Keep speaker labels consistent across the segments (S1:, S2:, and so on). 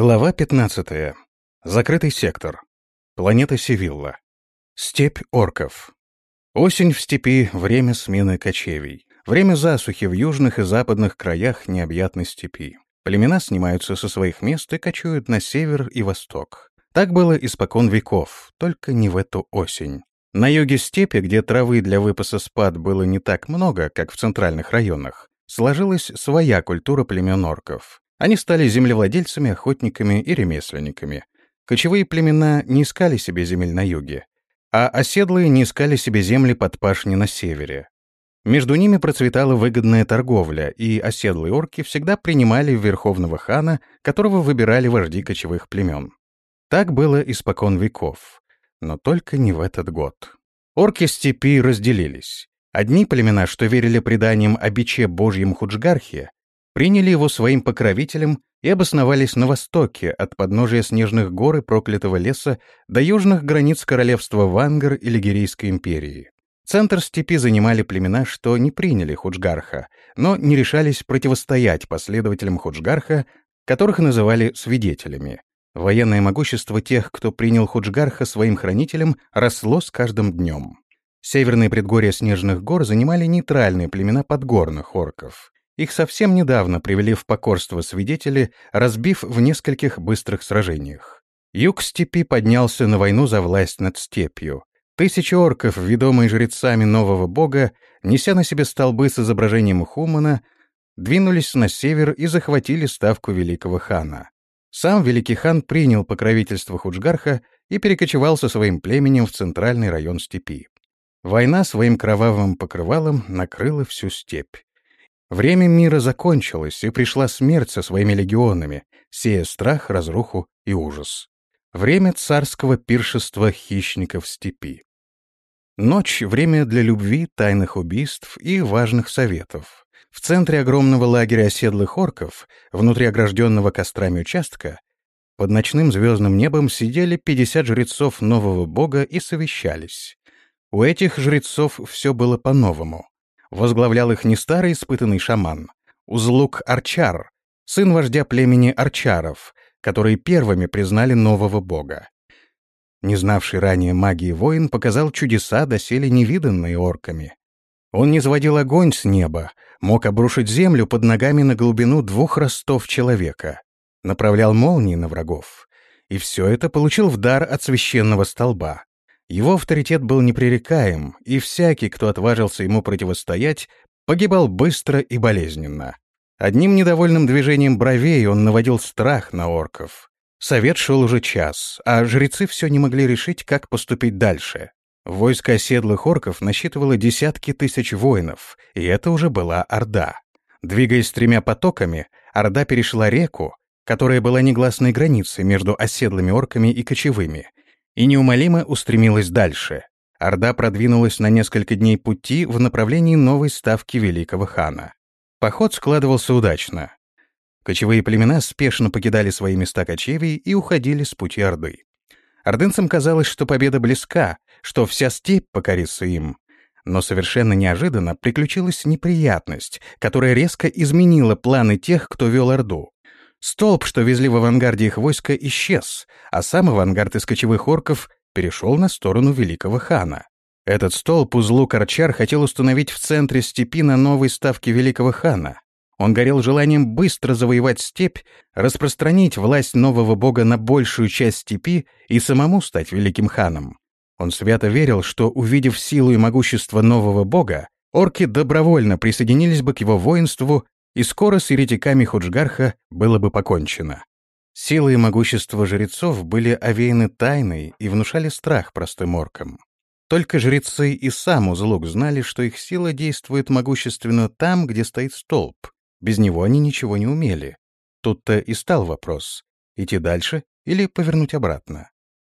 S1: Глава 15. Закрытый сектор. Планета Севилла. Степь орков. Осень в степи — время смены кочевий. Время засухи в южных и западных краях необъятной степи. Племена снимаются со своих мест и кочуют на север и восток. Так было испокон веков, только не в эту осень. На юге степи, где травы для выпаса спад было не так много, как в центральных районах, сложилась своя культура племен орков. Они стали землевладельцами, охотниками и ремесленниками. Кочевые племена не искали себе земель на юге, а оседлые не искали себе земли под пашни на севере. Между ними процветала выгодная торговля, и оседлые орки всегда принимали верховного хана, которого выбирали вожди кочевых племен. Так было испокон веков, но только не в этот год. Орки степи разделились. Одни племена, что верили преданиям о биче Божьем Худжгархе, приняли его своим покровителем и обосновались на востоке, от подножия снежных гор и проклятого леса до южных границ королевства Вангар и Лигерийской империи. Центр степи занимали племена, что не приняли Худжгарха, но не решались противостоять последователям Худжгарха, которых называли свидетелями. Военное могущество тех, кто принял Худжгарха своим хранителем, росло с каждым днем. Северные предгорья Снежных гор занимали нейтральные племена подгорных орков. Их совсем недавно привели в покорство свидетели, разбив в нескольких быстрых сражениях. Юг степи поднялся на войну за власть над степью. Тысячи орков, ведомые жрецами нового бога, неся на себе столбы с изображением Хумана, двинулись на север и захватили ставку великого хана. Сам великий хан принял покровительство Худжгарха и перекочевал со своим племенем в центральный район степи. Война своим кровавым покрывалом накрыла всю степь. Время мира закончилось, и пришла смерть со своими легионами, сея страх, разруху и ужас. Время царского пиршества хищников степи. Ночь — время для любви, тайных убийств и важных советов. В центре огромного лагеря оседлых орков, внутри огражденного кострами участка, под ночным звездным небом сидели 50 жрецов нового бога и совещались. У этих жрецов все было по-новому. Возглавлял их не старый испытанный шаман, Узлук Арчар, сын вождя племени Арчаров, которые первыми признали нового бога. Не знавший ранее магии воин показал чудеса, доселе невиданные орками. Он не сводил огонь с неба, мог обрушить землю под ногами на глубину двух ростов человека, направлял молнии на врагов. И все это получил в дар от священного столба. Его авторитет был непререкаем, и всякий, кто отважился ему противостоять, погибал быстро и болезненно. Одним недовольным движением бровей он наводил страх на орков. Совет шел уже час, а жрецы все не могли решить, как поступить дальше. Войско оседлых орков насчитывало десятки тысяч воинов, и это уже была Орда. Двигаясь тремя потоками, Орда перешла реку, которая была негласной границей между оседлыми орками и кочевыми, и неумолимо устремилась дальше. Орда продвинулась на несколько дней пути в направлении новой ставки великого хана. Поход складывался удачно. Кочевые племена спешно покидали свои места кочевий и уходили с пути Орды. Ордынцам казалось, что победа близка, что вся степь покорится им. Но совершенно неожиданно приключилась неприятность, которая резко изменила планы тех, кто вел Орду. Столб, что везли в авангарде их войска, исчез, а сам авангард из кочевых орков перешел на сторону великого хана. Этот столб узлу Карчар хотел установить в центре степи на новой ставке великого хана. Он горел желанием быстро завоевать степь, распространить власть нового бога на большую часть степи и самому стать великим ханом. Он свято верил, что, увидев силу и могущество нового бога, орки добровольно присоединились бы к его воинству и скоро с еретиками Худжгарха было бы покончено. Силы и могущество жрецов были овеяны тайной и внушали страх простым оркам. Только жрецы и сам Узлук знали, что их сила действует могущественно там, где стоит столб. Без него они ничего не умели. Тут-то и стал вопрос — идти дальше или повернуть обратно.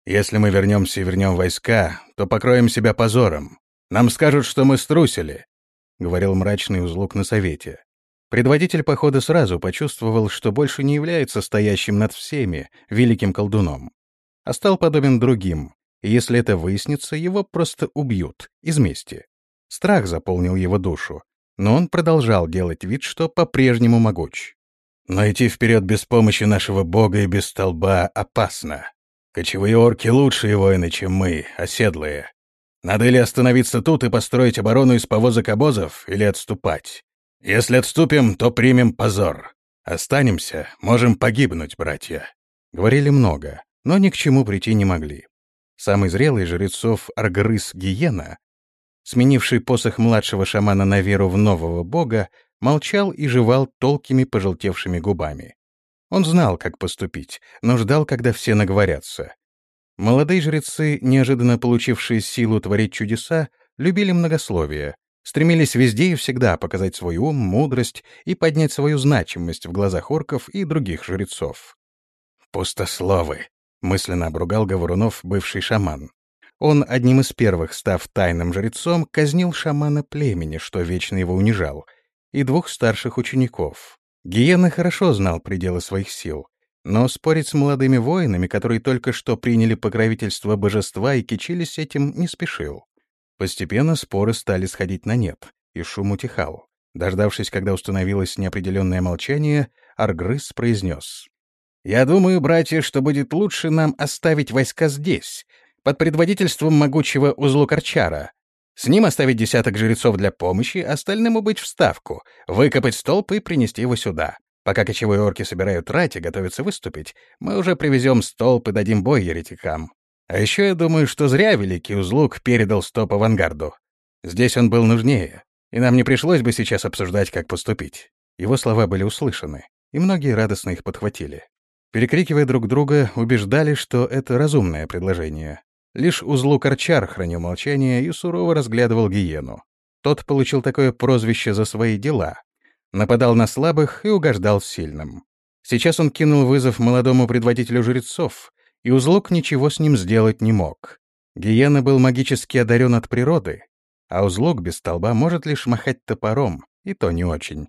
S1: «Если мы вернемся и вернем войска, то покроем себя позором. Нам скажут, что мы струсили», — говорил мрачный Узлук на совете. Предводитель похода сразу почувствовал, что больше не является стоящим над всеми великим колдуном, а стал подобен другим, и если это выяснится, его просто убьют, из мести. Страх заполнил его душу, но он продолжал делать вид, что по-прежнему могуч. Но идти вперед без помощи нашего бога и без столба опасно. Кочевые орки лучшие воины, чем мы, оседлые. Надо или остановиться тут и построить оборону из повозок обозов, или отступать. Если отступим, то примем позор. Останемся, можем погибнуть, братья. Говорили много, но ни к чему прийти не могли. Самый зрелый жрецов Аргрыз Гиена, сменивший посох младшего шамана на веру в нового бога, молчал и жевал толкими пожелтевшими губами. Он знал, как поступить, но ждал, когда все наговорятся. Молодые жрецы, неожиданно получившие силу творить чудеса, любили многословие, стремились везде и всегда показать свой ум, мудрость и поднять свою значимость в глазах орков и других жрецов. «Пустословы», — мысленно обругал Говорунов бывший шаман. Он, одним из первых, став тайным жрецом, казнил шамана племени, что вечно его унижал, и двух старших учеников. Гиена хорошо знал пределы своих сил, но спорить с молодыми воинами, которые только что приняли покровительство божества и кичились этим, не спешил. Постепенно споры стали сходить на нет, и шум утихал. Дождавшись, когда установилось неопределенное молчание, Аргрыз произнес. «Я думаю, братья, что будет лучше нам оставить войска здесь, под предводительством могучего Узлукарчара. С ним оставить десяток жрецов для помощи, остальным убыть в ставку, выкопать столб и принести его сюда. Пока кочевые орки собирают рать и готовятся выступить, мы уже привезем столб и дадим бой еретикам. А еще я думаю, что зря Великий Узлук передал стоп авангарду. Здесь он был нужнее, и нам не пришлось бы сейчас обсуждать, как поступить. Его слова были услышаны, и многие радостно их подхватили. Перекрикивая друг друга, убеждали, что это разумное предложение. Лишь Узлук Арчар хранил молчание и сурово разглядывал Гиену. Тот получил такое прозвище за свои дела. Нападал на слабых и угождал сильным. Сейчас он кинул вызов молодому предводителю жрецов, и Узлук ничего с ним сделать не мог. Гиена был магически одарен от природы, а Узлук без столба может лишь махать топором, и то не очень.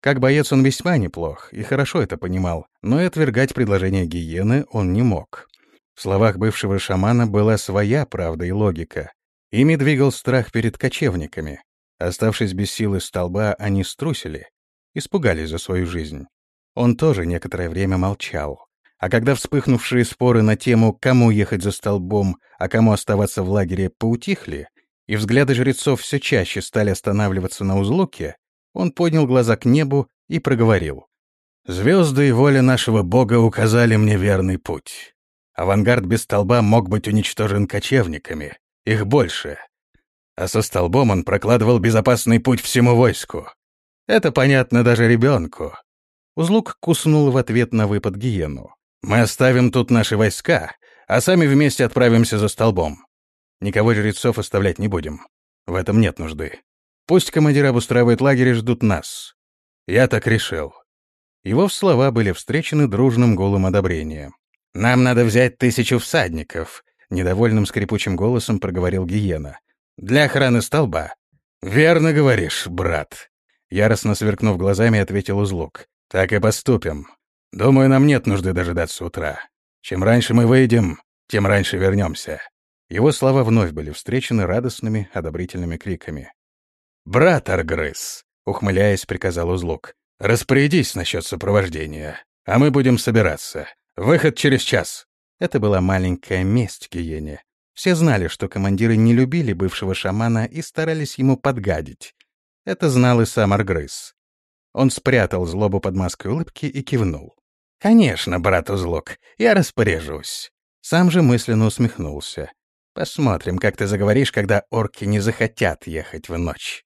S1: Как боец он весьма неплох и хорошо это понимал, но и отвергать предложение Гиены он не мог. В словах бывшего шамана была своя правда и логика. Ими двигал страх перед кочевниками. Оставшись без силы столба, они струсили, испугались за свою жизнь. Он тоже некоторое время молчал. А когда вспыхнувшие споры на тему, кому ехать за столбом, а кому оставаться в лагере, поутихли, и взгляды жрецов все чаще стали останавливаться на узлуке, он поднял глаза к небу и проговорил. «Звезды и воля нашего бога указали мне верный путь. Авангард без столба мог быть уничтожен кочевниками. Их больше. А со столбом он прокладывал безопасный путь всему войску. Это понятно даже ребенку». Узлук куснул в ответ на выпад гиену. Мы оставим тут наши войска, а сами вместе отправимся за столбом. Никого жрецов оставлять не будем. В этом нет нужды. Пусть командир обустраивает лагерь и ждут нас. Я так решил». Его слова были встречены дружным голым одобрением. «Нам надо взять тысячу всадников», — недовольным скрипучим голосом проговорил Гиена. «Для охраны столба». «Верно говоришь, брат», — яростно сверкнув глазами, ответил Узлук. «Так и поступим. Думаю, нам нет нужды дожидаться утра. Чем раньше мы выйдем, тем раньше вернемся. Его слова вновь были встречены радостными, одобрительными криками. «Брат Аргрыз!» — ухмыляясь, приказал Узлук. «Распорядись насчет сопровождения, а мы будем собираться. Выход через час!» Это была маленькая месть Гиене. Все знали, что командиры не любили бывшего шамана и старались ему подгадить. Это знал и сам Аргрыз. Он спрятал злобу под маской улыбки и кивнул. «Конечно, брат Узлок, я распоряжусь». Сам же мысленно усмехнулся. «Посмотрим, как ты заговоришь, когда орки не захотят ехать в ночь».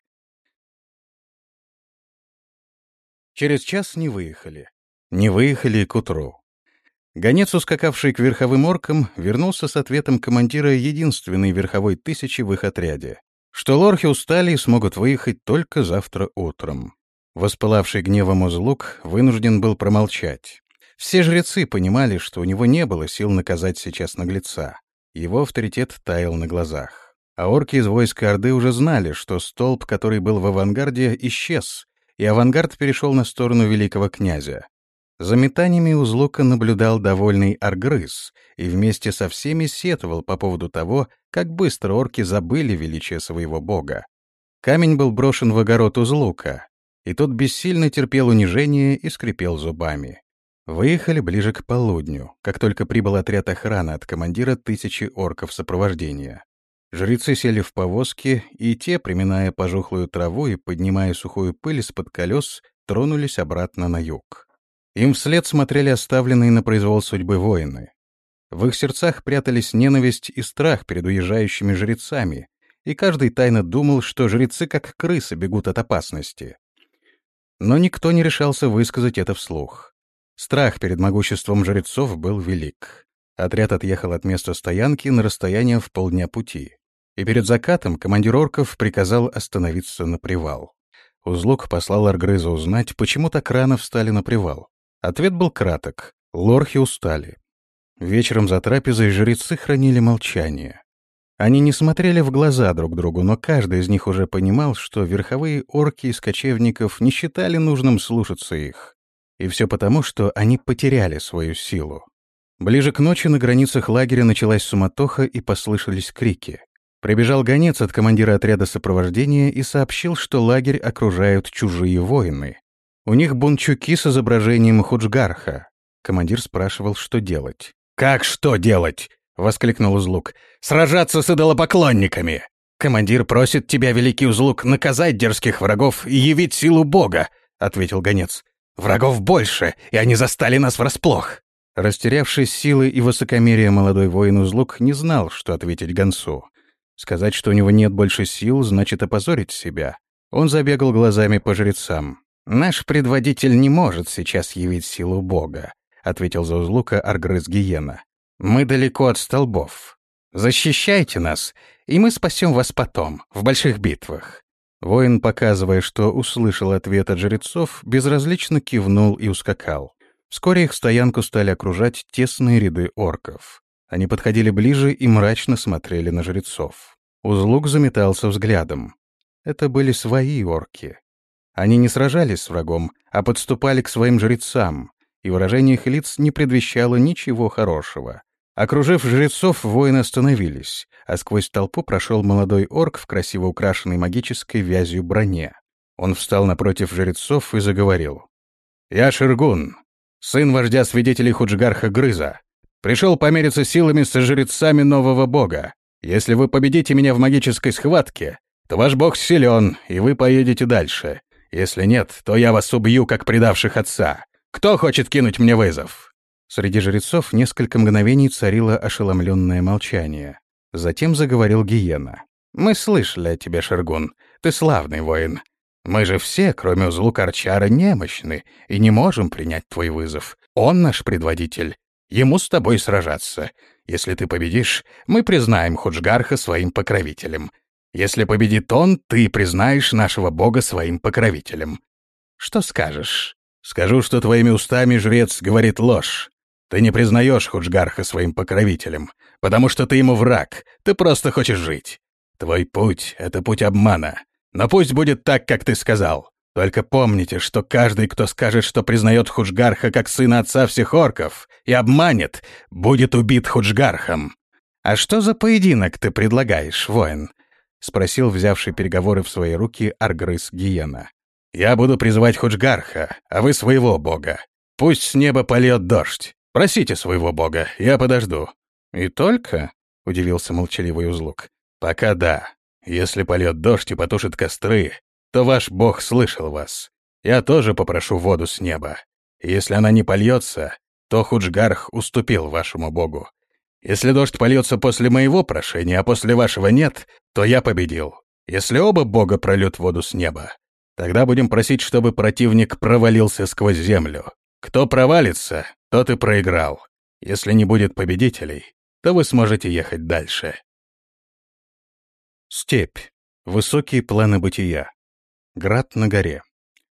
S1: Через час не выехали. Не выехали к утру. Гонец, ускакавший к верховым оркам, вернулся с ответом командира единственной верховой тысячи в их отряде, что лорхи устали и смогут выехать только завтра утром. Воспылавший гневом узлук вынужден был промолчать. Все жрецы понимали, что у него не было сил наказать сейчас наглеца. Его авторитет таял на глазах. А орки из войска Орды уже знали, что столб, который был в авангарде, исчез, и авангард перешел на сторону великого князя. За метаниями узлука наблюдал довольный Аргрыз и вместе со всеми сетовал по поводу того, как быстро орки забыли величие своего бога. Камень был брошен в огород узлука. и тот бессильно терпел унижение и скрипел зубами. Выехали ближе к полудню, как только прибыл отряд охраны от командира тысячи орков сопровождения. Жрецы сели в повозки, и те, приминая пожухлую траву и поднимая сухую пыль из-под колес, тронулись обратно на юг. Им вслед смотрели оставленные на произвол судьбы воины. В их сердцах прятались ненависть и страх перед уезжающими жрецами, и каждый тайно думал, что жрецы как крысы бегут от опасности. Но никто не решался высказать это вслух. Страх перед могуществом жрецов был велик. Отряд отъехал от места стоянки на расстояние в полдня пути. И перед закатом командир орков приказал остановиться на привал. Узлук послал Аргрыза узнать, почему так рано встали на привал. Ответ был краток. Лорхи устали. Вечером за трапезой жрецы хранили молчание. Они не смотрели в глаза друг другу, но каждый из них уже понимал, что верховые орки из кочевников не считали нужным слушаться их. И все потому, что они потеряли свою силу. Ближе к ночи на границах лагеря началась суматоха и послышались крики. Прибежал гонец от командира отряда сопровождения и сообщил, что лагерь окружают чужие воины. У них бунчуки с изображением Худжгарха. Командир спрашивал, что делать. «Как что делать?» — воскликнул Узлук. «Сражаться с идолопоклонниками! Командир просит тебя, великий Узлук, наказать дерзких врагов и явить силу Бога!» — ответил гонец. Врагов больше, и они застали нас врасплох!» Растерявшись силы и высокомерие, молодой воин Узлук не знал, что ответить гонцу. Сказать, что у него нет больше сил, значит опозорить себя. Он забегал глазами по жрецам. «Наш предводитель не может сейчас явить силу Бога», — ответил за Узлука Аргрыз Гиена. «Мы далеко от столбов. Защищайте нас, и мы спасем вас потом, в больших битвах. Воин, показывая, что услышал ответ от жрецов, безразлично кивнул и ускакал. Вскоре их стоянку стали окружать тесные ряды орков. Они подходили ближе и мрачно смотрели на жрецов. Узлук заметался взглядом. Это были свои орки. Они не сражались с врагом, а подступали к своим жрецам, и выражение их лиц не предвещало ничего хорошего. Окружив жрецов, воины остановились, а сквозь толпу прошел молодой орк в красиво украшенной магической вязью броне. Он встал напротив жрецов и заговорил. «Я Ширгун, сын вождя свидетелей Худжгарха Грыза. Пришел помериться силами со жрецами нового бога. Если вы победите меня в магической схватке, то ваш бог силен, и вы поедете дальше. Если нет, то я вас убью, как предавших отца. Кто хочет кинуть мне вызов?» Среди жрецов несколько мгновений царило ошеломленное молчание. Затем заговорил Гиена. «Мы слышали о тебе, Шергун. Ты славный воин. Мы же все, кроме узлу Корчара, немощны и не можем принять твой вызов. Он наш предводитель. Ему с тобой сражаться. Если ты победишь, мы признаем Худжгарха своим покровителем. Если победит он, ты признаешь нашего бога своим покровителем. Что скажешь? Скажу, что твоими устами жрец говорит ложь. Ты не признаешь Худжгарха своим покровителем, потому что ты ему враг, ты просто хочешь жить. Твой путь — это путь обмана. Но пусть будет так, как ты сказал. Только помните, что каждый, кто скажет, что признает Худжгарха как сына отца всех орков и обманет, будет убит Худжгархом. «А что за поединок ты предлагаешь, воин?» — спросил взявший переговоры в свои руки Аргрыз Гиена. «Я буду призывать Худжгарха, а вы своего бога. Пусть с неба польет дождь. Просите своего бога, я подожду». «И только?» — удивился молчаливый узлук. «Пока да. Если польет дождь и потушит костры, то ваш бог слышал вас. Я тоже попрошу воду с неба. Если она не польется, то Худжгарх уступил вашему богу. Если дождь польется после моего прошения, а после вашего нет, то я победил. Если оба бога прольют воду с неба, тогда будем просить, чтобы противник провалился сквозь землю. Кто провалится, тот и проиграл. Если не будет победителей, то вы сможете ехать дальше. Степь. Высокие планы бытия. Град на горе.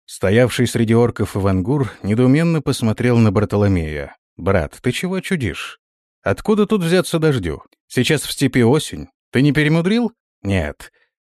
S1: Стоявший среди орков Ивангур недоуменно посмотрел на Бартоломея. «Брат, ты чего чудишь? Откуда тут взяться дождю? Сейчас в степи осень. Ты не перемудрил? Нет.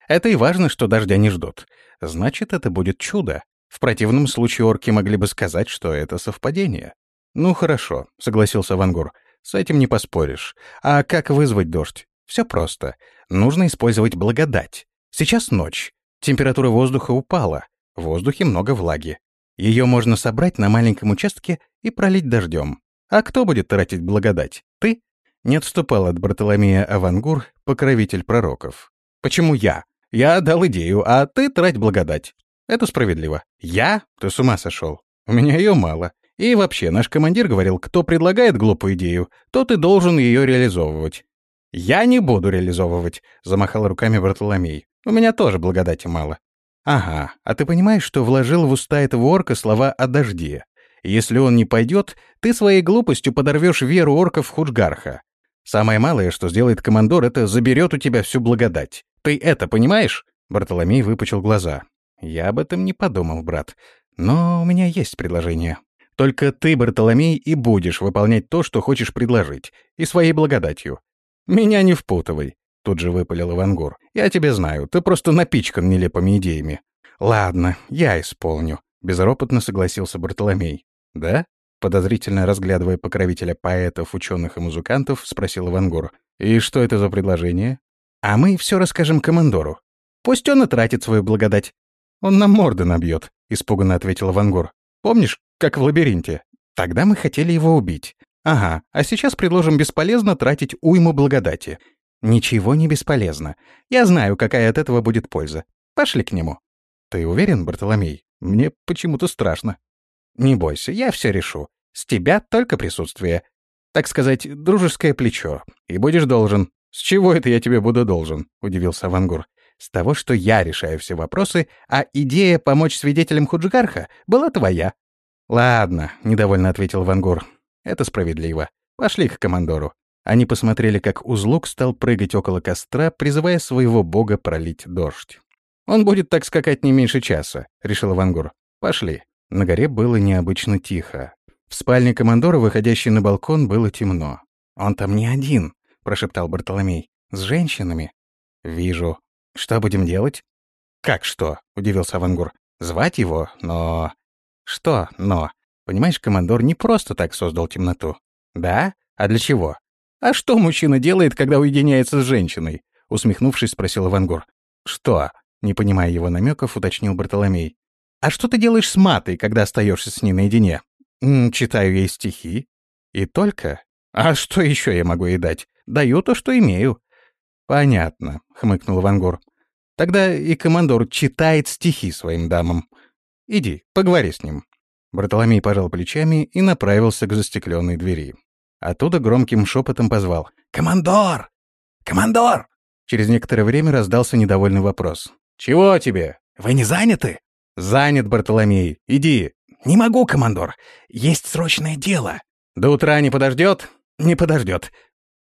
S1: Это и важно, что дождя не ждут. Значит, это будет чудо. В противном случае орки могли бы сказать, что это совпадение. «Ну хорошо», — согласился Вангур. «С этим не поспоришь. А как вызвать дождь? Все просто. Нужно использовать благодать. Сейчас ночь. Температура воздуха упала. В воздухе много влаги. Ее можно собрать на маленьком участке и пролить дождем. А кто будет тратить благодать? Ты? Не отступал от Бартоломея Авангур, покровитель пророков. Почему я? Я дал идею, а ты трать благодать. Это справедливо. Я? Ты с ума сошел. У меня ее мало. И вообще, наш командир говорил, кто предлагает глупую идею, тот и должен ее реализовывать. «Я не буду реализовывать», — замахал руками Бартоломей. «У меня тоже благодати мало». «Ага, а ты понимаешь, что вложил в уста этого орка слова о дожде? Если он не пойдет, ты своей глупостью подорвешь веру орков Худжгарха. Самое малое, что сделает командор, это заберет у тебя всю благодать. Ты это понимаешь?» Бартоломей выпучил глаза. «Я об этом не подумал, брат. Но у меня есть предложение. Только ты, Бартоломей, и будешь выполнять то, что хочешь предложить, и своей благодатью. Меня не впутывай, тут же выпалил Ивангур. Я тебя знаю, ты просто напичкан нелепыми идеями. Ладно, я исполню, безропотно согласился Бартоломей. Да? Подозрительно разглядывая покровителя поэтов, ученых и музыкантов, спросил Ивангур. И что это за предложение? А мы все расскажем командору. Пусть он и тратит свою благодать. Он нам морды набьет, испуганно ответил Ивангур. Помнишь, как в лабиринте. Тогда мы хотели его убить. Ага, а сейчас предложим бесполезно тратить уйму благодати. Ничего не бесполезно. Я знаю, какая от этого будет польза. Пошли к нему. Ты уверен, Бартоломей? Мне почему-то страшно. Не бойся, я все решу. С тебя только присутствие. Так сказать, дружеское плечо. И будешь должен. С чего это я тебе буду должен? Удивился Вангур. С того, что я решаю все вопросы, а идея помочь свидетелям Худжгарха была твоя. «Ладно», — недовольно ответил Вангур. «Это справедливо. Пошли к командору». Они посмотрели, как Узлук стал прыгать около костра, призывая своего бога пролить дождь. «Он будет так скакать не меньше часа», — решил Вангур. «Пошли». На горе было необычно тихо. В спальне командора, выходящей на балкон, было темно. «Он там не один», — прошептал Бартоломей. «С женщинами». «Вижу. Что будем делать?» «Как что?» — удивился Вангур. «Звать его, но...» Что «но»? Понимаешь, командор не просто так создал темноту. Да? А для чего? А что мужчина делает, когда уединяется с женщиной? Усмехнувшись, спросил Ивангор. Что? Не понимая его намеков, уточнил Бартоломей. А что ты делаешь с матой, когда остаешься с ней наедине? М -м, читаю ей стихи. И только? А что еще я могу ей дать? Даю то, что имею. Понятно, хмыкнул Вангор. Тогда и командор читает стихи своим дамам. Иди, поговори с ним». Бартоломей пожал плечами и направился к застекленной двери. Оттуда громким шепотом позвал «Командор! Командор!» Через некоторое время раздался недовольный вопрос. «Чего тебе? Вы не заняты?» «Занят, Бартоломей. Иди». «Не могу, командор. Есть срочное дело». «До утра не подождет?» «Не подождет.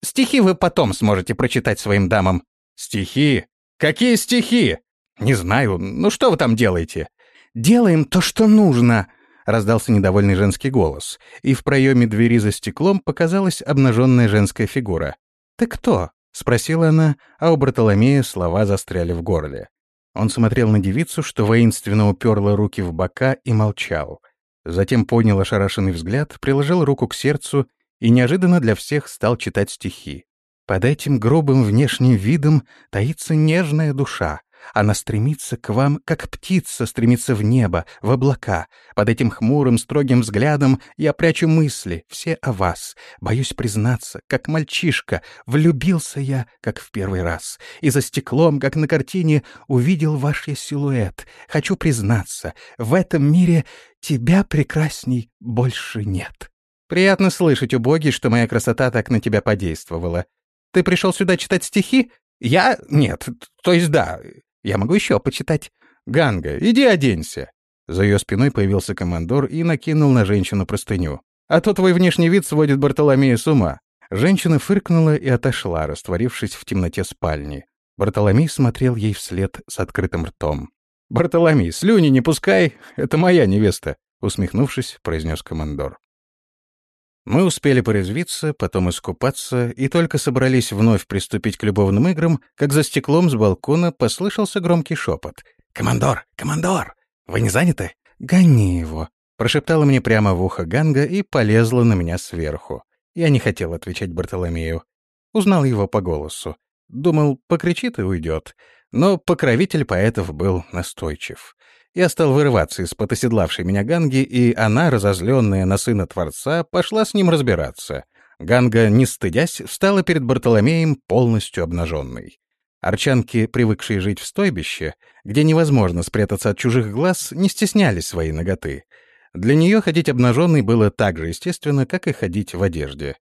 S1: Стихи вы потом сможете прочитать своим дамам». «Стихи? Какие стихи?» «Не знаю. Ну что вы там делаете?» «Делаем то, что нужно!» — раздался недовольный женский голос, и в проеме двери за стеклом показалась обнаженная женская фигура. «Ты кто?» — спросила она, а у Бартоломея слова застряли в горле. Он смотрел на девицу, что воинственно уперла руки в бока и молчал. Затем поднял ошарашенный взгляд, приложил руку к сердцу и неожиданно для всех стал читать стихи. Под этим грубым внешним видом таится нежная душа, она стремится к вам, как птица стремится в небо, в облака. Под этим хмурым, строгим взглядом я прячу мысли, все о вас. Боюсь признаться, как мальчишка, влюбился я, как в первый раз. И за стеклом, как на картине, увидел ваш я силуэт. Хочу признаться, в этом мире тебя прекрасней больше нет. Приятно слышать, убогий, что моя красота так на тебя подействовала. Ты пришел сюда читать стихи? Я? Нет. То есть да. Я могу еще почитать. Ганга, иди оденься. За ее спиной появился командор и накинул на женщину простыню. А то твой внешний вид сводит Бартоломея с ума. Женщина фыркнула и отошла, растворившись в темноте спальни. Бартоломей смотрел ей вслед с открытым ртом. «Бартоломей, слюни не пускай, это моя невеста», — усмехнувшись, произнес командор. Мы успели порезвиться, потом искупаться, и только собрались вновь приступить к любовным играм, как за стеклом с балкона послышался громкий шепот. «Командор! Командор! Вы не заняты? Гони его!» Прошептала мне прямо в ухо Ганга и полезла на меня сверху. Я не хотел отвечать Бартоломею. Узнал его по голосу. Думал, покричит и уйдет. Но покровитель поэтов был настойчив. Я стал вырываться из-под оседлавшей меня Ганги, и она, разозленная на сына Творца, пошла с ним разбираться. Ганга, не стыдясь, встала перед Бартоломеем полностью обнаженной. Арчанки, привыкшие жить в стойбище, где невозможно спрятаться от чужих глаз, не стеснялись своей ноготы. Для нее ходить обнаженной было так же естественно, как и ходить в одежде.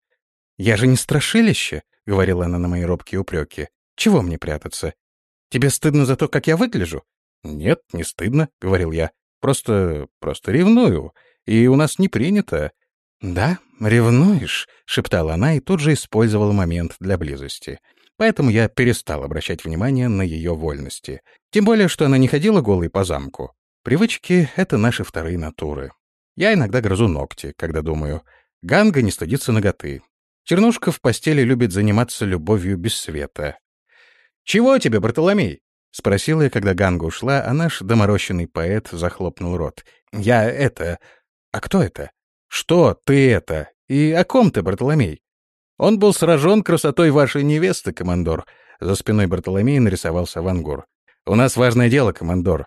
S1: «Я же не страшилище», — говорила она на мои робкие упреки. «Чего мне прятаться? Тебе стыдно за то, как я выгляжу?» «Нет, не стыдно», — говорил я. «Просто... просто ревную. И у нас не принято». «Да, ревнуешь», — шептала она и тут же использовала момент для близости. Поэтому я перестал обращать внимание на ее вольности. Тем более, что она не ходила голой по замку. Привычки — это наши вторые натуры. Я иногда грызу ногти, когда думаю. Ганга не стыдится ноготы. Чернушка в постели любит заниматься любовью без света. «Чего тебе, Бартоломей?» — спросила я, когда Ганга ушла, а наш доморощенный поэт захлопнул рот. «Я это... А кто это?» «Что ты это? И о ком ты, Бартоломей?» «Он был сражен красотой вашей невесты, командор». За спиной Бартоломея нарисовался Вангур. «У нас важное дело, командор.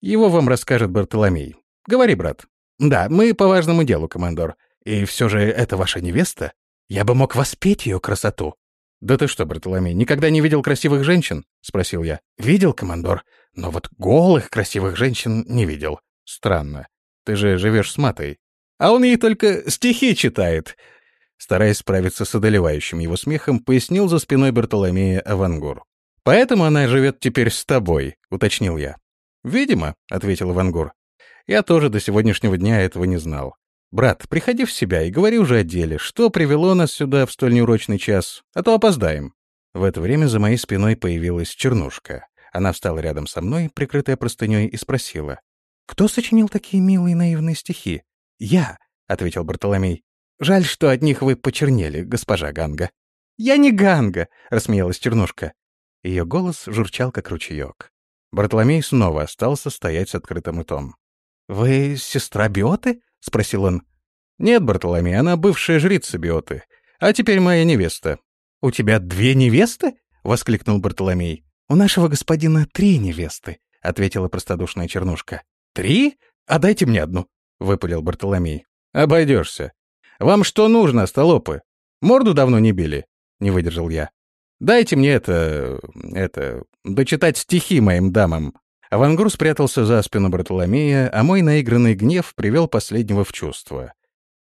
S1: Его вам расскажет Бартоломей. Говори, брат». «Да, мы по важному делу, командор. И все же это ваша невеста?» Я бы мог воспеть ее красоту. «Да ты что, Бартоломей, никогда не видел красивых женщин?» — спросил я. «Видел, командор, но вот голых красивых женщин не видел. Странно. Ты же живешь с матой. А он ей только стихи читает». Стараясь справиться с одолевающим его смехом, пояснил за спиной Бартоломея Авангур. «Поэтому она живет теперь с тобой», — уточнил я. «Видимо», — ответил Авангур. «Я тоже до сегодняшнего дня этого не знал. «Брат, приходи в себя и говори уже о деле. Что привело нас сюда в столь неурочный час? А то опоздаем». В это время за моей спиной появилась Чернушка. Она встала рядом со мной, прикрытая простыней, и спросила. «Кто сочинил такие милые наивные стихи?» «Я», — ответил Бартоломей. «Жаль, что от них вы почернели, госпожа Ганга». «Я не Ганга», — рассмеялась Чернушка. Ее голос журчал, как ручеек. Бартоломей снова остался стоять с открытым ртом. «Вы сестра Биоты?» — спросил он. «Нет, Бартоломей, она бывшая жрица Биоты. А теперь моя невеста». «У тебя две невесты?» — воскликнул Бартоломей. «У нашего господина три невесты», — ответила простодушная чернушка. «Три? А дайте мне одну», — выпалил Бартоломей. «Обойдешься. Вам что нужно, столопы? Морду давно не били?» — не выдержал я. «Дайте мне это... это... дочитать стихи моим дамам». Авангур спрятался за спину Бартоломея, а мой наигранный гнев привел последнего в чувство.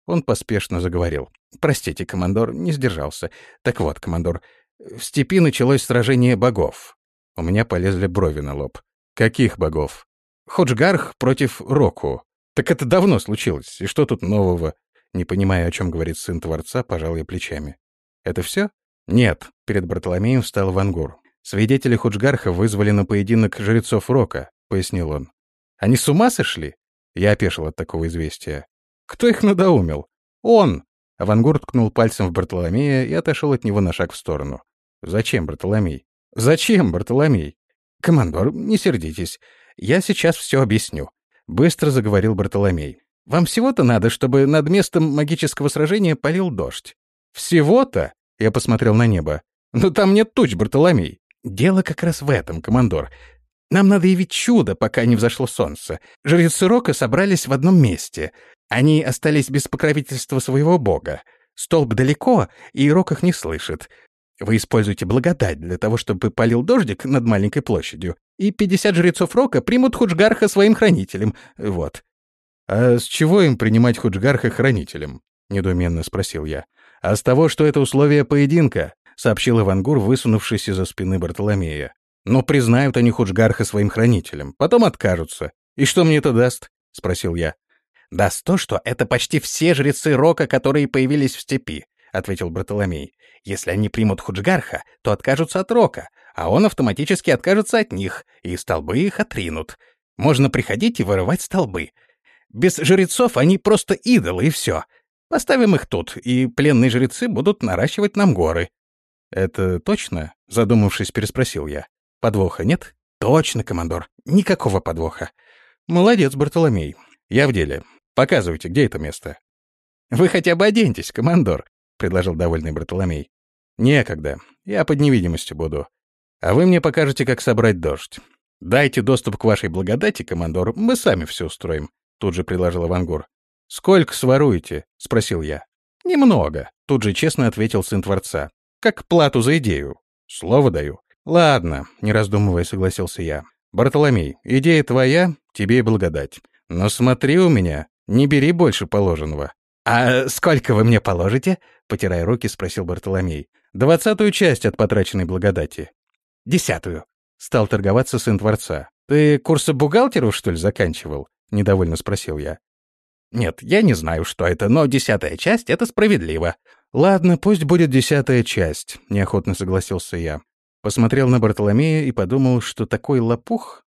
S1: Он поспешно заговорил. «Простите, командор, не сдержался. Так вот, командор, в степи началось сражение богов. У меня полезли брови на лоб. Каких богов? Ходжгарх против Року. Так это давно случилось. И что тут нового? Не понимая, о чем говорит сын Творца, пожал я плечами. Это все? Нет. Перед Бартоломеем встал Вангур. Свидетели Худжгарха вызвали на поединок жрецов Рока, пояснил он. Они с ума сошли? Я опешил от такого известия. Кто их надоумил? Он! Авангур ткнул пальцем в Бартоломея и отошел от него на шаг в сторону. Зачем, Бартоломей? Зачем, Бартоломей? Командор, не сердитесь. Я сейчас все объясню. Быстро заговорил Бартоломей. Вам всего-то надо, чтобы над местом магического сражения полил дождь. Всего-то? Я посмотрел на небо. Но там нет туч, Бартоломей. Дело как раз в этом, командор. Нам надо явить чудо, пока не взошло солнце. Жрецы Рока собрались в одном месте. Они остались без покровительства своего бога. Столб далеко, и Рок их не слышит. Вы используете благодать для того, чтобы полил дождик над маленькой площадью, и 50 жрецов Рока примут Худжгарха своим хранителем. Вот. «А с чего им принимать Худжгарха хранителем?» — недоуменно спросил я. «А с того, что это условие поединка. — сообщил Ивангур, высунувшись из-за спины Бартоломея. «Но признают они Худжгарха своим хранителем, потом откажутся. И что мне это даст?» — спросил я. «Даст то, что это почти все жрецы Рока, которые появились в степи», — ответил Бартоломей. «Если они примут Худжгарха, то откажутся от Рока, а он автоматически откажется от них, и столбы их отринут. Можно приходить и вырывать столбы. Без жрецов они просто идолы, и все. Поставим их тут, и пленные жрецы будут наращивать нам горы. «Это точно?» — задумавшись, переспросил я. «Подвоха нет?» «Точно, командор. Никакого подвоха». «Молодец, Бартоломей. Я в деле. Показывайте, где это место». «Вы хотя бы оденьтесь, командор», — предложил довольный Бартоломей. «Некогда. Я под невидимостью буду. А вы мне покажете, как собрать дождь. «Дайте доступ к вашей благодати, командор, мы сами все устроим», — тут же предложил Авангур. «Сколько своруете?» — спросил я. «Немного», — тут же честно ответил сын Творца. «Как плату за идею. Слово даю». «Ладно», — не раздумывая согласился я. «Бартоломей, идея твоя, тебе и благодать. Но смотри у меня, не бери больше положенного». «А сколько вы мне положите?» — потирая руки, спросил Бартоломей. «Двадцатую часть от потраченной благодати». «Десятую», — стал торговаться сын Творца. «Ты курсы бухгалтеров, что ли, заканчивал?» — недовольно спросил я. «Нет, я не знаю, что это, но десятая часть — это справедливо». «Ладно, пусть будет десятая часть», — неохотно согласился я. Посмотрел на Бартоломея и подумал, что такой лопух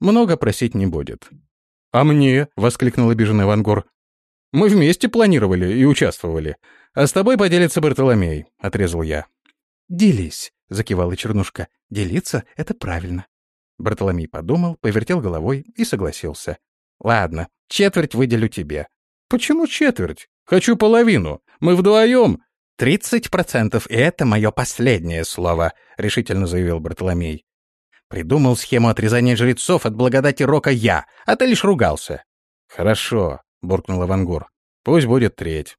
S1: много просить не будет. «А мне?» — воскликнул обиженный Вангор. «Мы вместе планировали и участвовали. А с тобой поделится Бартоломей», — отрезал я. «Делись», — закивала Чернушка. «Делиться — это правильно». Бартоломей подумал, повертел головой и согласился. «Ладно, четверть выделю тебе». «Почему четверть? Хочу половину. Мы вдвоем». «Тридцать процентов, и это мое последнее слово», — решительно заявил Бартоломей. «Придумал схему отрезания жрецов от благодати Рока я, а ты лишь ругался». «Хорошо», — буркнул Авангур. «Пусть будет треть».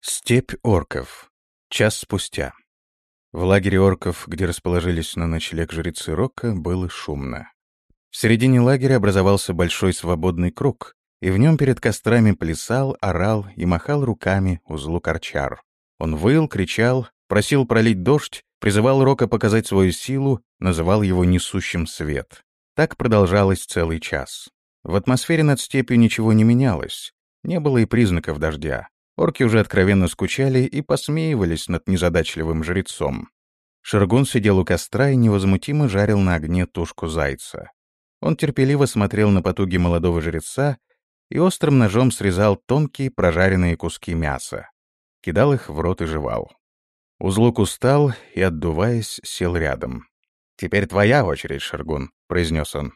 S1: Степь орков. Час спустя. В лагере орков, где расположились на ночлег жрецы Рока, было шумно. В середине лагеря образовался большой свободный круг, и в нем перед кострами плясал, орал и махал руками узлу корчар. Он выл, кричал, просил пролить дождь, призывал Рока показать свою силу, называл его несущим свет. Так продолжалось целый час. В атмосфере над степью ничего не менялось, не было и признаков дождя. Орки уже откровенно скучали и посмеивались над незадачливым жрецом. Шергун сидел у костра и невозмутимо жарил на огне тушку зайца. Он терпеливо смотрел на потуги молодого жреца и острым ножом срезал тонкие прожаренные куски мяса. Кидал их в рот и жевал. Узлук устал и, отдуваясь, сел рядом. «Теперь твоя очередь, Шергун», — произнес он.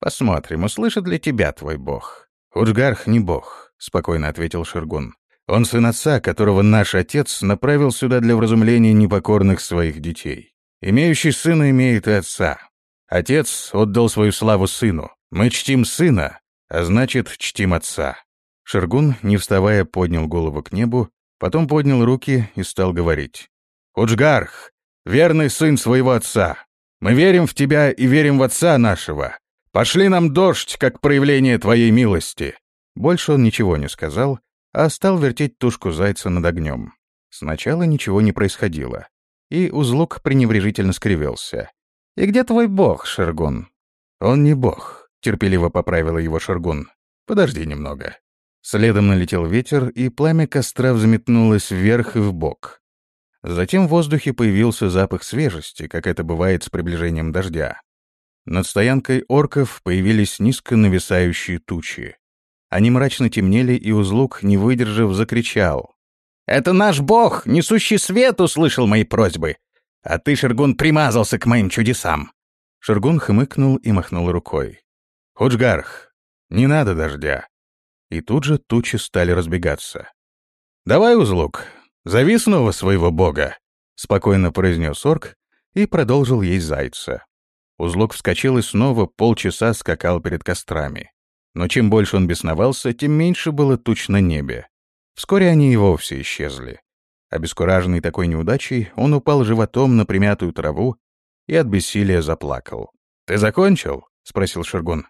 S1: «Посмотрим, услышит ли тебя твой бог». «Уджгарх не бог», — спокойно ответил Шергун. «Он сын отца, которого наш отец направил сюда для вразумления непокорных своих детей. Имеющий сына имеет и отца. Отец отдал свою славу сыну. Мы чтим сына, а значит, чтим отца». Шергун, не вставая, поднял голову к небу, потом поднял руки и стал говорить. «Уджгарх, верный сын своего отца, мы верим в тебя и верим в отца нашего. Пошли нам дождь, как проявление твоей милости». Больше он ничего не сказал, а стал вертеть тушку зайца над огнем. Сначала ничего не происходило, и узлук пренебрежительно скривился. «И где твой бог, Шергун?» «Он не бог», терпеливо поправила его Шаргун. «Подожди немного». Следом налетел ветер, и пламя костра взметнулось вверх и вбок. Затем в воздухе появился запах свежести, как это бывает с приближением дождя. Над стоянкой орков появились низко нависающие тучи. Они мрачно темнели, и Узлук, не выдержав, закричал. «Это наш бог, несущий свет, услышал мои просьбы! А ты, Шергун, примазался к моим чудесам!» Шергун хмыкнул и махнул рукой. «Худжгарх, не надо дождя!» И тут же тучи стали разбегаться. «Давай, Узлук, зови снова своего бога!» — спокойно произнес орк и продолжил есть зайца. Узлук вскочил и снова полчаса скакал перед кострами. Но чем больше он бесновался, тем меньше было туч на небе. Вскоре они и вовсе исчезли. Обескураженный такой неудачей, он упал животом на примятую траву и от бессилия заплакал. «Ты закончил?» — спросил Шергун.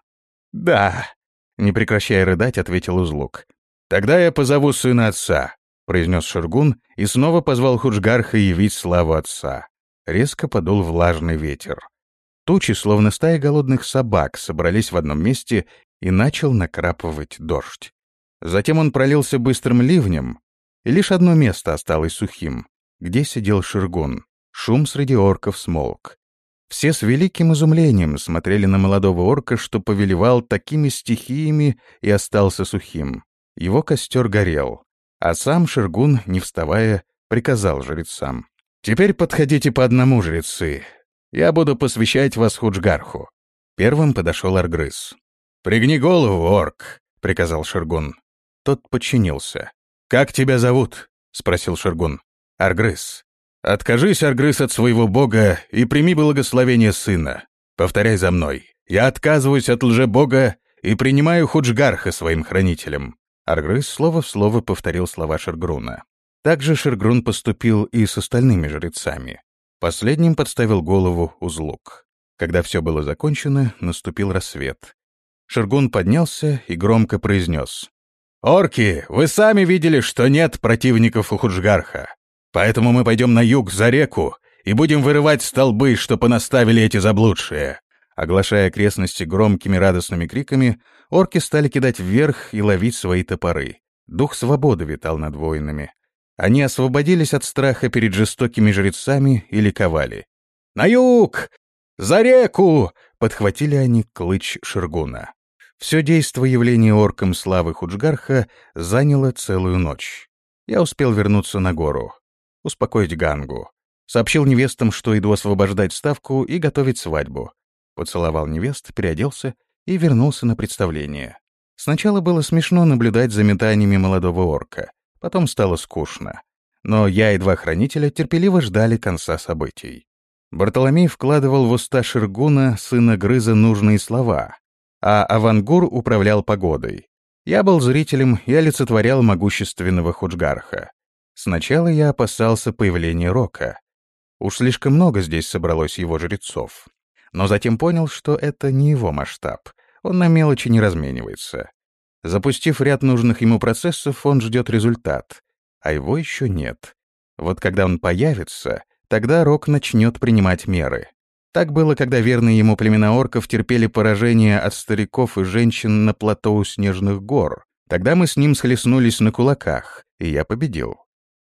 S1: «Да», — не прекращая рыдать, ответил Узлук. «Тогда я позову сына отца», — произнес Шургун и снова позвал Худжгарха явить славу отца. Резко подул влажный ветер. Тучи, словно стая голодных собак, собрались в одном месте и начал накрапывать дождь. Затем он пролился быстрым ливнем, и лишь одно место осталось сухим, где сидел Ширгун. Шум среди орков смолк. Все с великим изумлением смотрели на молодого орка, что повелевал такими стихиями и остался сухим. Его костер горел, а сам Шергун, не вставая, приказал жрецам. «Теперь подходите по одному, жрецы. Я буду посвящать вас Худжгарху». Первым подошел Аргрыз. «Пригни голову, орк», — приказал Шергун. Тот подчинился. «Как тебя зовут?» — спросил Шергун. «Аргрыз». Откажись, Аргрыз, от своего бога и прими благословение сына. Повторяй за мной. Я отказываюсь от лжебога и принимаю Худжгарха своим хранителем». Аргрыз слово в слово повторил слова Шергруна. Также Шергрун поступил и с остальными жрецами. Последним подставил голову Узлук. Когда все было закончено, наступил рассвет. Шергун поднялся и громко произнес. «Орки, вы сами видели, что нет противников у Худжгарха. Поэтому мы пойдем на юг, за реку, и будем вырывать столбы, что понаставили эти заблудшие». Оглашая окрестности громкими радостными криками, орки стали кидать вверх и ловить свои топоры. Дух свободы витал над воинами. Они освободились от страха перед жестокими жрецами и ликовали. «На юг! За реку!» — подхватили они клыч Шергуна. Все действо явления орком славы Худжгарха заняло целую ночь. Я успел вернуться на гору, успокоить Гангу. Сообщил невестам, что иду освобождать ставку и готовить свадьбу. Поцеловал невест, переоделся и вернулся на представление. Сначала было смешно наблюдать за метаниями молодого орка, потом стало скучно. Но я и два хранителя терпеливо ждали конца событий. Бартоломей вкладывал в уста Шергуна, сына Грыза, нужные слова, а Авангур управлял погодой. Я был зрителем и олицетворял могущественного Худжгарха. Сначала я опасался появления Рока. Уж слишком много здесь собралось его жрецов. Но затем понял, что это не его масштаб. Он на мелочи не разменивается. Запустив ряд нужных ему процессов, он ждет результат. А его еще нет. Вот когда он появится, тогда Рок начнет принимать меры. Так было, когда верные ему племена орков терпели поражение от стариков и женщин на плато у Снежных гор. Тогда мы с ним схлестнулись на кулаках, и я победил.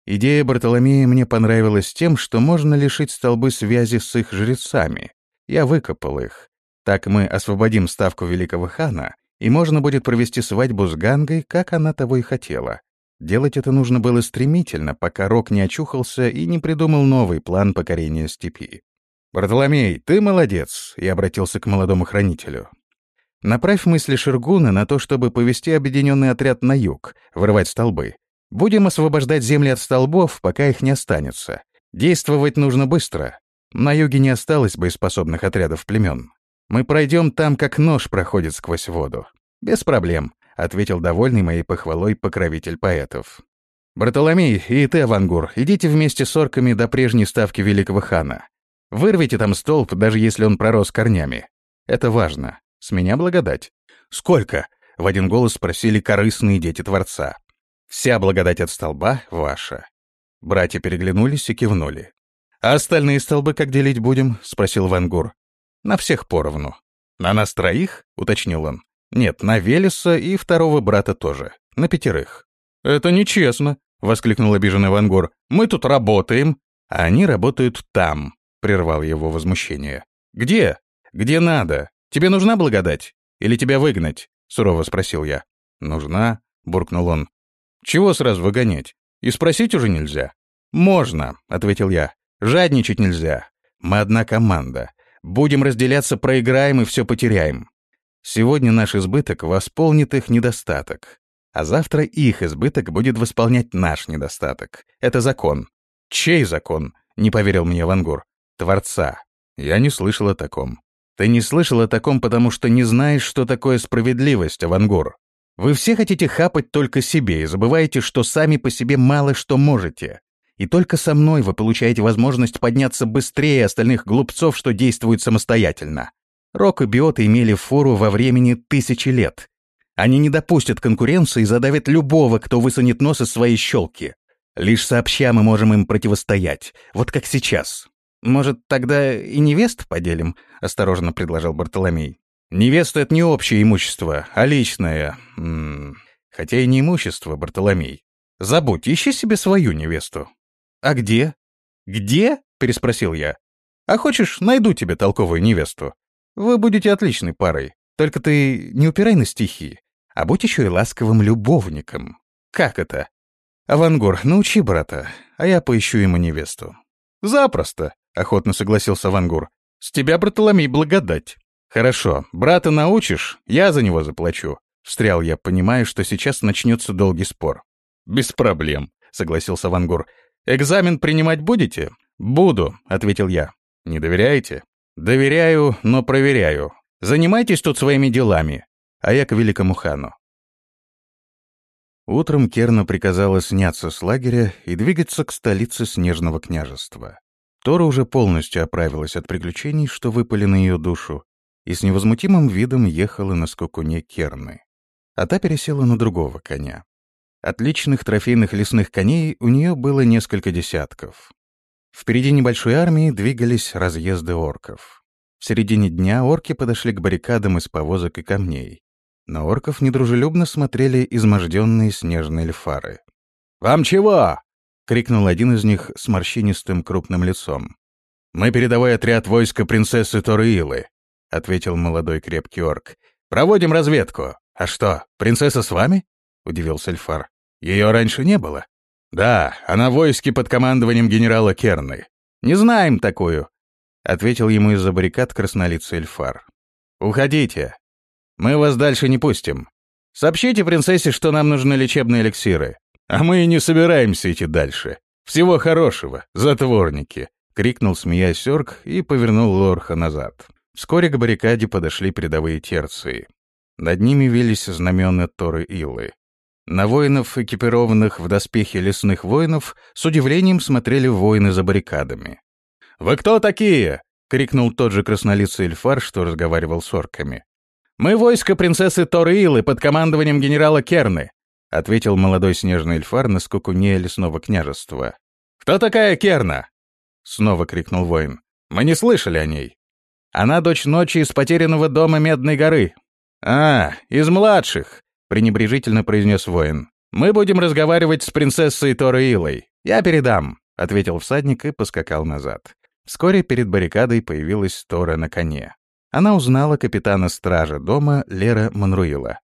S1: Идея Бартоломея мне понравилась тем, что можно лишить столбы связи с их жрецами. Я выкопал их. Так мы освободим ставку великого хана, и можно будет провести свадьбу с Гангой, как она того и хотела. Делать это нужно было стремительно, пока Рок не очухался и не придумал новый план покорения степи. «Бартоломей, ты молодец», — я обратился к молодому хранителю. «Направь мысли Ширгуна на то, чтобы повести объединенный отряд на юг, вырывать столбы. Будем освобождать земли от столбов, пока их не останется. Действовать нужно быстро. На юге не осталось боеспособных отрядов племен. Мы пройдем там, как нож проходит сквозь воду. Без проблем», — ответил довольный моей похвалой покровитель поэтов. «Бартоломей и ты, Авангур, идите вместе с орками до прежней ставки великого хана. Вырвите там столб, даже если он пророс корнями. Это важно. С меня благодать. Сколько? В один голос спросили корыстные дети Творца. Вся благодать от столба ваша. Братья переглянулись и кивнули. «А остальные столбы как делить будем?» — спросил Вангур. «На всех поровну». «На нас троих?» — уточнил он. «Нет, на Велеса и второго брата тоже. На пятерых». «Это нечестно», — воскликнул обиженный Вангур. «Мы тут работаем». «А они работают там», — прервал его возмущение. «Где? Где надо? Тебе нужна благодать? Или тебя выгнать?» — сурово спросил я. «Нужна», — буркнул он. «Чего сразу выгонять? И спросить уже нельзя?» «Можно», — ответил я. «Жадничать нельзя. Мы одна команда. Будем разделяться, проиграем и все потеряем. Сегодня наш избыток восполнит их недостаток, а завтра их избыток будет восполнять наш недостаток. Это закон». «Чей закон?» — не поверил мне Вангур. Творца. Я не слышал о таком. Ты не слышал о таком, потому что не знаешь, что такое справедливость, Авангур. Вы все хотите хапать только себе и забываете, что сами по себе мало что можете. И только со мной вы получаете возможность подняться быстрее остальных глупцов, что действуют самостоятельно. Рок и биоты имели фору во времени тысячи лет. Они не допустят конкуренции и задавят любого, кто высунет нос из своей щелки. Лишь сообща мы можем им противостоять, вот как сейчас. «Может, тогда и невест поделим?» — осторожно предложил Бартоломей. «Невеста — это не общее имущество, а личное. М -м, хотя и не имущество, Бартоломей. Забудь, ищи себе свою невесту». «А где?» «Где?» — переспросил я. «А хочешь, найду тебе толковую невесту. Вы будете отличной парой. Только ты не упирай на стихи, а будь еще и ласковым любовником. Как это?» «Авангур, научи брата, а я поищу ему невесту». «Запросто», — охотно согласился Вангур. «С тебя, Бартоломей, благодать». «Хорошо, брата научишь, я за него заплачу», — встрял я, понимая, что сейчас начнется долгий спор. «Без проблем», — согласился Вангур. «Экзамен принимать будете?» «Буду», — ответил я. «Не доверяете?» Доверяю, но проверяю. Занимайтесь тут своими делами. А я к великому хану. Утром Керна приказала сняться с лагеря и двигаться к столице Снежного княжества. Тора уже полностью оправилась от приключений, что выпали на ее душу, и с невозмутимым видом ехала на скокуне Керны. А та пересела на другого коня. Отличных трофейных лесных коней у нее было несколько десятков. Впереди небольшой армии двигались разъезды орков. В середине дня орки подошли к баррикадам из повозок и камней. На орков недружелюбно смотрели изможденные снежные льфары. «Вам чего?» — крикнул один из них с морщинистым крупным лицом. «Мы передовой отряд войска принцессы Торыилы», — ответил молодой крепкий орк. «Проводим разведку. А что, принцесса с вами?» — удивился Эльфар. «Ее раньше не было?» «Да, она в войске под командованием генерала Керны. Не знаем такую», — ответил ему из-за баррикад краснолицый Эльфар. «Уходите. Мы вас дальше не пустим. Сообщите принцессе, что нам нужны лечебные эликсиры. А мы и не собираемся идти дальше. Всего хорошего, затворники!» — крикнул, смеясь Орк, и повернул Лорха назад. Вскоре к баррикаде подошли передовые терции. Над ними вились знамена Торы Илы. На воинов, экипированных в доспехи лесных воинов, с удивлением смотрели воины за баррикадами. «Вы кто такие?» — крикнул тот же краснолицый эльфар, что разговаривал с орками. «Мы войско принцессы Торыилы под командованием генерала Керны», — ответил молодой снежный эльфар на скокуне лесного княжества. «Кто такая Керна?» — снова крикнул воин. «Мы не слышали о ней. Она дочь ночи из потерянного дома Медной горы». «А, из младших», — пренебрежительно произнес воин. «Мы будем разговаривать с принцессой Торыилой. Я передам», — ответил всадник и поскакал назад. Вскоре перед баррикадой появилась Тора на коне. Она узнала капитана стража дома Лера Манруила.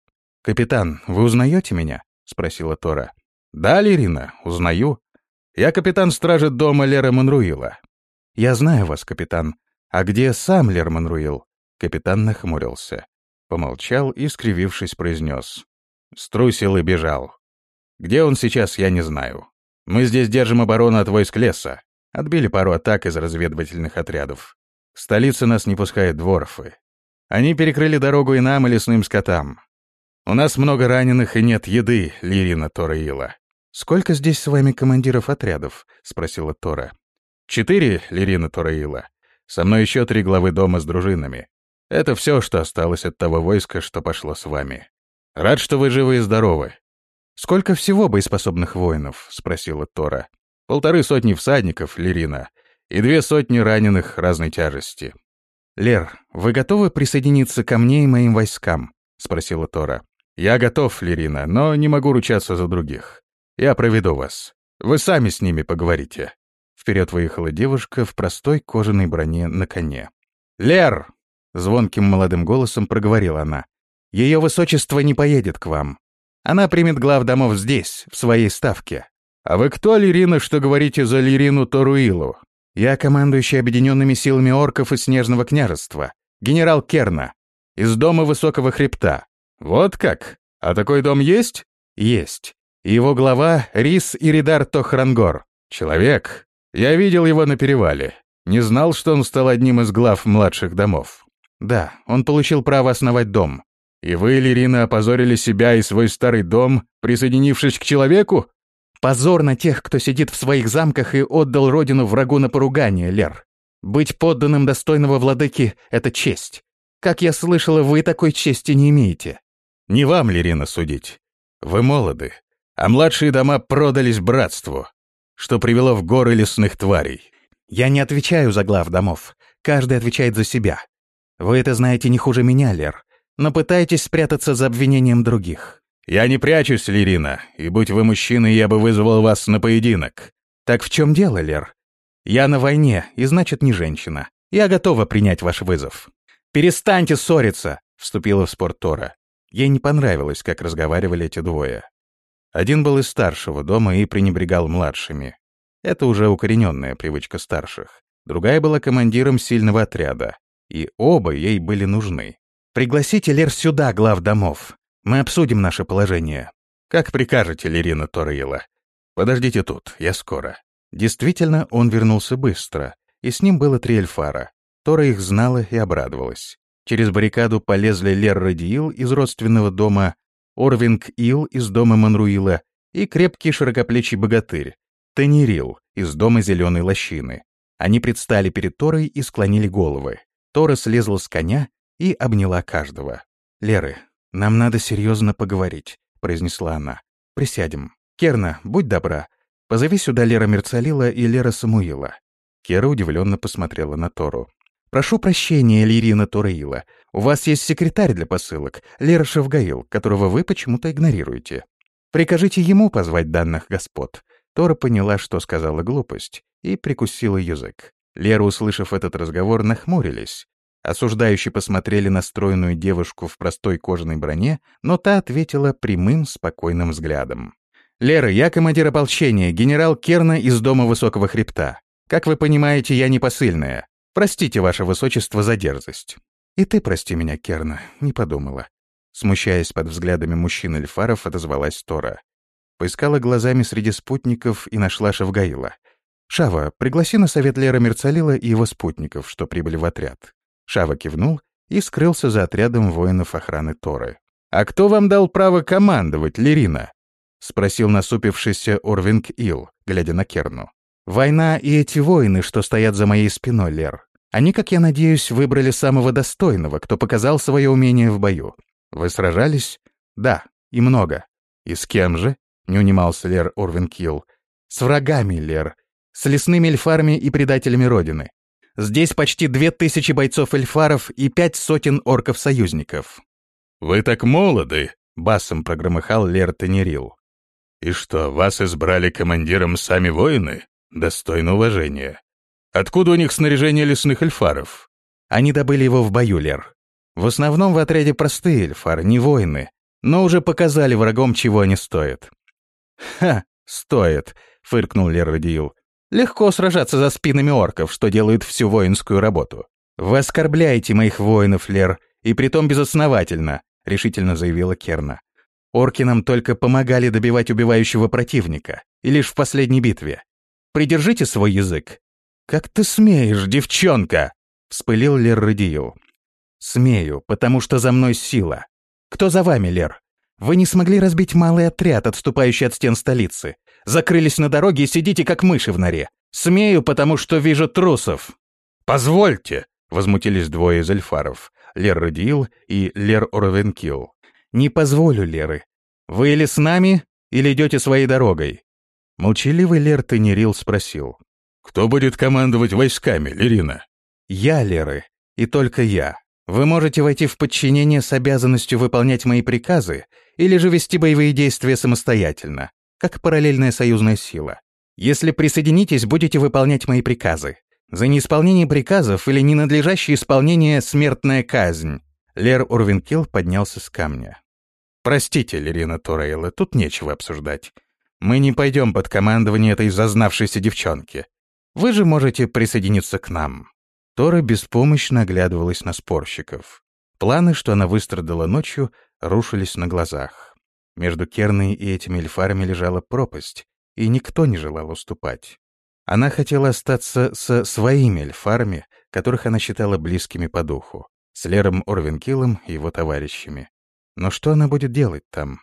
S1: «Капитан, вы узнаете меня?» — спросила Тора. «Да, Лерина, узнаю. Я капитан стражи дома Лера Манруила». «Я знаю вас, капитан. А где сам Лер Манруил?» Капитан нахмурился. Помолчал и, скривившись, произнес. Струсил и бежал. Где он сейчас, я не знаю. Мы здесь держим оборону от войск леса. Отбили пару атак из разведывательных отрядов. Столица нас не пускает дворфы. Они перекрыли дорогу и нам, и лесным скотам. У нас много раненых и нет еды, Лирина Тораила. «Сколько здесь с вами командиров отрядов?» — спросила Тора. «Четыре, Лирина Тораила. Со мной еще три главы дома с дружинами. Это все, что осталось от того войска, что пошло с вами. Рад, что вы живы и здоровы». «Сколько всего боеспособных воинов?» — спросила Тора. «Полторы сотни всадников, Лирина, и две сотни раненых разной тяжести. «Лер, вы готовы присоединиться ко мне и моим войскам?» — спросила Тора. «Я готов, Лерина, но не могу ручаться за других. Я проведу вас. Вы сами с ними поговорите». Вперед выехала девушка в простой кожаной броне на коне. «Лер!» — звонким молодым голосом проговорила она. «Ее высочество не поедет к вам. Она примет глав домов здесь, в своей ставке». «А вы кто, Лерина, что говорите за Лерину Торуилу?» Я командующий объединенными силами орков и Снежного княжества, генерал Керна, из дома Высокого Хребта. Вот как? А такой дом есть? Есть. Его глава — Рис Иридар Тохрангор. Человек. Я видел его на перевале. Не знал, что он стал одним из глав младших домов. Да, он получил право основать дом. И вы, Лирина, опозорили себя и свой старый дом, присоединившись к человеку? Позор на тех, кто сидит в своих замках и отдал родину врагу на поругание, Лер. Быть подданным достойного владыки — это честь. Как я слышала, вы такой чести не имеете. Не вам, Лерина, судить. Вы молоды, а младшие дома продались братству, что привело в горы лесных тварей. Я не отвечаю за глав домов. Каждый отвечает за себя. Вы это знаете не хуже меня, Лер, но пытаетесь спрятаться за обвинением других. «Я не прячусь, Лирина, и будь вы мужчиной, я бы вызвал вас на поединок». «Так в чем дело, Лер? Я на войне, и значит, не женщина. Я готова принять ваш вызов». «Перестаньте ссориться!» — вступила в спор Тора. Ей не понравилось, как разговаривали эти двое. Один был из старшего дома и пренебрегал младшими. Это уже укорененная привычка старших. Другая была командиром сильного отряда. И оба ей были нужны. «Пригласите Лер сюда, глав домов. Мы обсудим наше положение. Как прикажете, Лерина Торрила. Подождите тут, я скоро. Действительно, он вернулся быстро, и с ним было три эльфара. Тора их знала и обрадовалась. Через баррикаду полезли Лер Радиил из родственного дома, Орвинг Ил из дома Манруила и крепкий широкоплечий богатырь, Тенерил из дома Зеленой Лощины. Они предстали перед Торой и склонили головы. Тора слезла с коня и обняла каждого. «Леры, нам надо серьезно поговорить», — произнесла она. «Присядем. Керна, будь добра, позови сюда Лера Мерцалила и Лера Самуила». Кера удивленно посмотрела на Тору. «Прошу прощения, Лирина Тураила. У вас есть секретарь для посылок, Лера Шевгаил, которого вы почему-то игнорируете. Прикажите ему позвать данных господ». Тора поняла, что сказала глупость, и прикусила язык. Лера, услышав этот разговор, нахмурились. Осуждающие посмотрели на стройную девушку в простой кожаной броне, но та ответила прямым, спокойным взглядом. «Лера, я командир ополчения, генерал Керна из Дома Высокого Хребта. Как вы понимаете, я не посыльная. Простите, ваше высочество, за дерзость. И ты прости меня, Керна, не подумала. Смущаясь под взглядами мужчин Эльфаров, отозвалась Тора. Поискала глазами среди спутников и нашла Шавгаила. «Шава, пригласи на совет Лера Мерцалила и его спутников, что прибыли в отряд». Шава кивнул и скрылся за отрядом воинов охраны Торы. «А кто вам дал право командовать, Лерина?» — спросил насупившийся Орвинг Ил, глядя на Керну. Война и эти воины, что стоят за моей спиной, Лер. Они, как я надеюсь, выбрали самого достойного, кто показал свое умение в бою. Вы сражались? Да, и много. И с кем же? Не унимался Лер Орвинкилл. С врагами, Лер. С лесными эльфарами и предателями Родины. Здесь почти две тысячи бойцов-эльфаров и пять сотен орков-союзников.
S2: «Вы так молоды!» — басом прогромыхал Лер Тенерил. «И что, вас избрали командиром сами воины?» Достойно уважения. Откуда у них снаряжение лесных эльфаров?
S1: Они добыли его в бою, Лер. В основном в отряде простые эльфары, не воины, но уже показали врагам, чего они стоят. «Ха, стоит», — фыркнул Лер Радиил. «Легко сражаться за спинами орков, что делают всю воинскую работу. Вы оскорбляете моих воинов, Лер, и притом безосновательно», — решительно заявила Керна. «Орки нам только помогали добивать убивающего противника, и лишь в последней битве. Придержите свой язык». «Как ты смеешь, девчонка?» — вспылил Лер Радиил. «Смею, потому что за мной сила. Кто за вами, Лер? Вы не смогли разбить малый отряд, отступающий от стен столицы. Закрылись на дороге и сидите, как мыши в норе. Смею, потому что вижу трусов».
S2: «Позвольте!» — возмутились двое из эльфаров. Лер Радиил и Лер Оровенкил.
S1: «Не позволю, Леры. Вы или с нами, или идете своей дорогой. Молчаливый Лер Тенерил спросил.
S2: «Кто будет командовать войсками, Лерина?»
S1: «Я, Леры, и только я. Вы можете войти в подчинение с обязанностью выполнять мои приказы или же вести боевые действия самостоятельно, как параллельная союзная сила. Если присоединитесь, будете выполнять мои приказы. За неисполнение приказов или ненадлежащее исполнение — смертная казнь». Лер Урвинкил поднялся с камня. «Простите, Лерина Турейла, тут нечего обсуждать. Мы не пойдем под командование этой зазнавшейся девчонки. Вы же можете присоединиться к нам». Тора беспомощно оглядывалась на спорщиков. Планы, что она выстрадала ночью, рушились на глазах. Между Керной и этими эльфарами лежала пропасть, и никто не желал уступать. Она хотела остаться со своими эльфарами, которых она считала близкими по духу, с Лером Орвенкилом и его товарищами. Но что она будет делать там?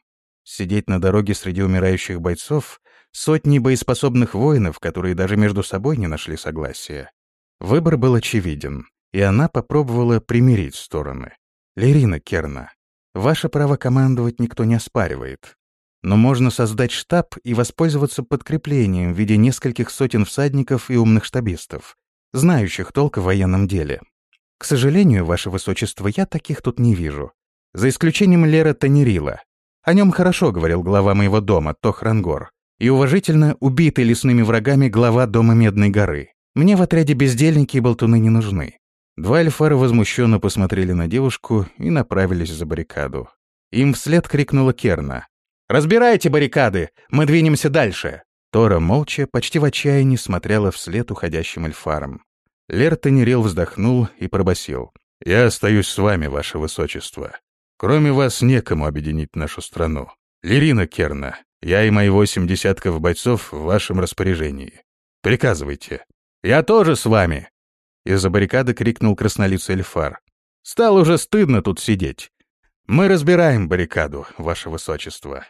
S1: Сидеть на дороге среди умирающих бойцов, сотни боеспособных воинов, которые даже между собой не нашли согласия. Выбор был очевиден, и она попробовала примирить стороны. «Лерина Керна, ваше право командовать никто не оспаривает. Но можно создать штаб и воспользоваться подкреплением в виде нескольких сотен всадников и умных штабистов, знающих толк в военном деле. К сожалению, ваше высочество, я таких тут не вижу. За исключением Лера Танерила, о нем хорошо говорил глава моего дома, Тохрангор, и уважительно убитый лесными врагами глава дома Медной горы. Мне в отряде бездельники и болтуны не нужны. Два эльфара возмущенно посмотрели на девушку и направились за баррикаду. Им вслед крикнула Керна. «Разбирайте баррикады! Мы двинемся дальше!» Тора молча, почти в отчаянии смотрела вслед уходящим эльфарам. Лер Тенерил вздохнул и пробасил.
S2: «Я остаюсь с вами, ваше высочество. Кроме вас некому объединить нашу страну. Лирина Керна, я и мои восемь десятков бойцов в вашем распоряжении. Приказывайте.
S1: Я тоже с вами. Из-за баррикады крикнул краснолицый Эльфар. «Стало уже стыдно тут сидеть. Мы разбираем баррикаду, ваше высочество».